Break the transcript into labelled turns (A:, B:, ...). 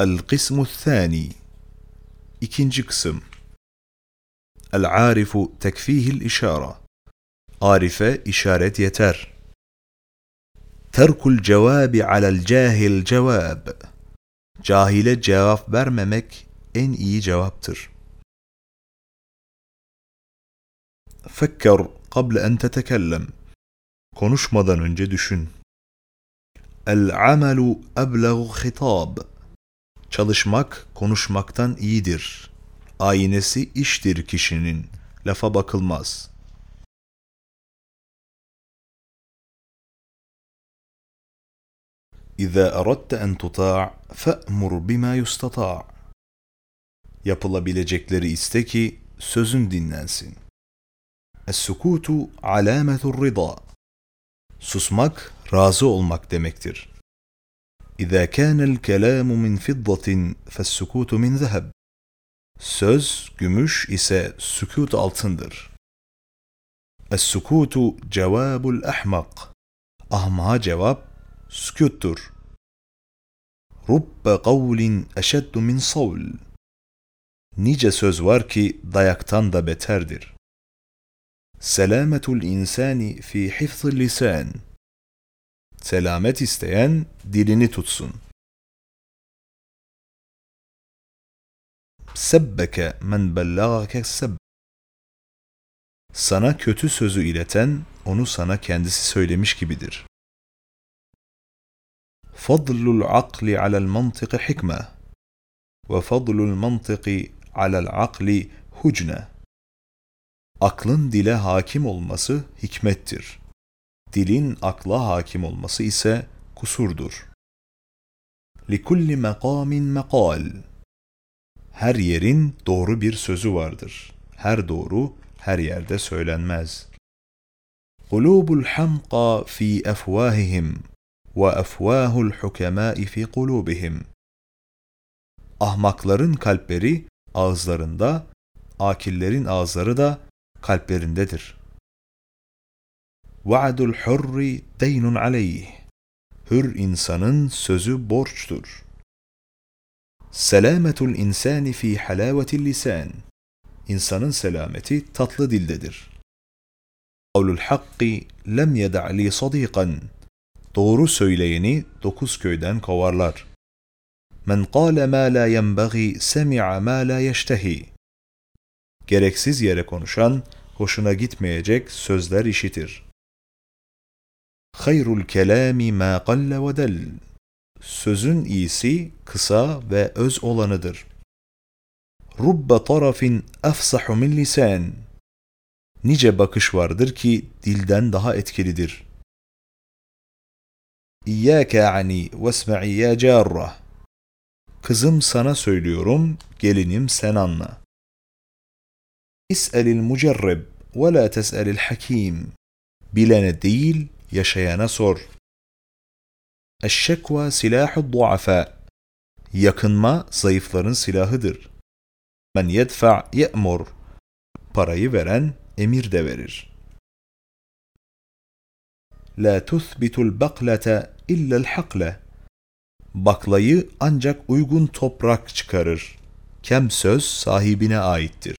A: القسم الثاني. ikinci kısım العارف تكفيه الإشارة. عارفة إشارة يتر. ترك الجواب على الجاهل جواب جاهل جواب برممك. إن إي جوابتر فكر قبل أن تتكلم. konuşmadan önce düşün العمل أبلغ خطاب. Çalışmak konuşmaktan iyidir. Aynesi iştir kişinin. Lafa bakılmaz. İza aradte en tuta' fe'mur bima yustata' Yapılabilecekleri iste ki sözün dinlensin. Es-sukutu alametur rida. Susmak razı olmak demektir. إذا كان الكلام من فضة فالسكوت من ذهب. Söz gümüş ise sükut altındır. السكوت جواب الأحمق. أهمها جواب سكوتر. رب قول أشد من صول. Nice سوز واركي ki dayaktan سلامة الإنسان في حفظ اللسان. Selamet isteyen dilini tutsun. Sebbeke men bellagake sebb. Sana kötü sözü ileten onu sana kendisi söylemiş gibidir. Fadlul akli alel mantıkı hikme ve fadlul mantıki alel akli hucne. Aklın dile hakim olması hikmettir dilin akla hakim olması ise kusurdur. لِكُلِّ مَقَامٍ مَقَالٍ Her yerin doğru bir sözü vardır. Her doğru her yerde söylenmez. قُلُوبُ الْحَمْقَى فِي أَفْوَاهِهِمْ وَأَفْوَاهُ الْحُكَمَاءِ فِي قُلُوبِهِمْ Ahmakların kalpleri ağızlarında, akillerin ağızları da kalplerindedir. Va'dul hurri deynun aleyh. Hür insanın sözü borçtur. Selametul insani fi halavetil lisan. İnsanın selameti tatlı dildedir. Kavlul hakki lem yeda'li sadiqan. Doğru söyleyeni dokuz köyden kovarlar. Men qâle mâ lâ yenbagî semi'a mâ lâ yeştehi. Gereksiz yere konuşan, hoşuna gitmeyecek sözler işitir. Hayrul kelami ma qalle ve del. Sözün iyisi kısa ve öz olanıdır. Rubbe tarafin afsahu min lisan. Nice bakış vardır ki dilden daha etkilidir. İyyâke ani vesme'i ya carra. Kızım sana söylüyorum, gelinim sen anla. İs'elil mucerreb ve la tes'elil hakim. Bilene değil, yaşayana sor. Eşşekva silahu duafa. Yakınma zayıfların silahıdır. Men yedfa ye'mur. Parayı veren emir de verir. La tuthbitul baklata illa'l hakle. Baklayı ancak uygun toprak çıkarır. Kem söz sahibine aittir.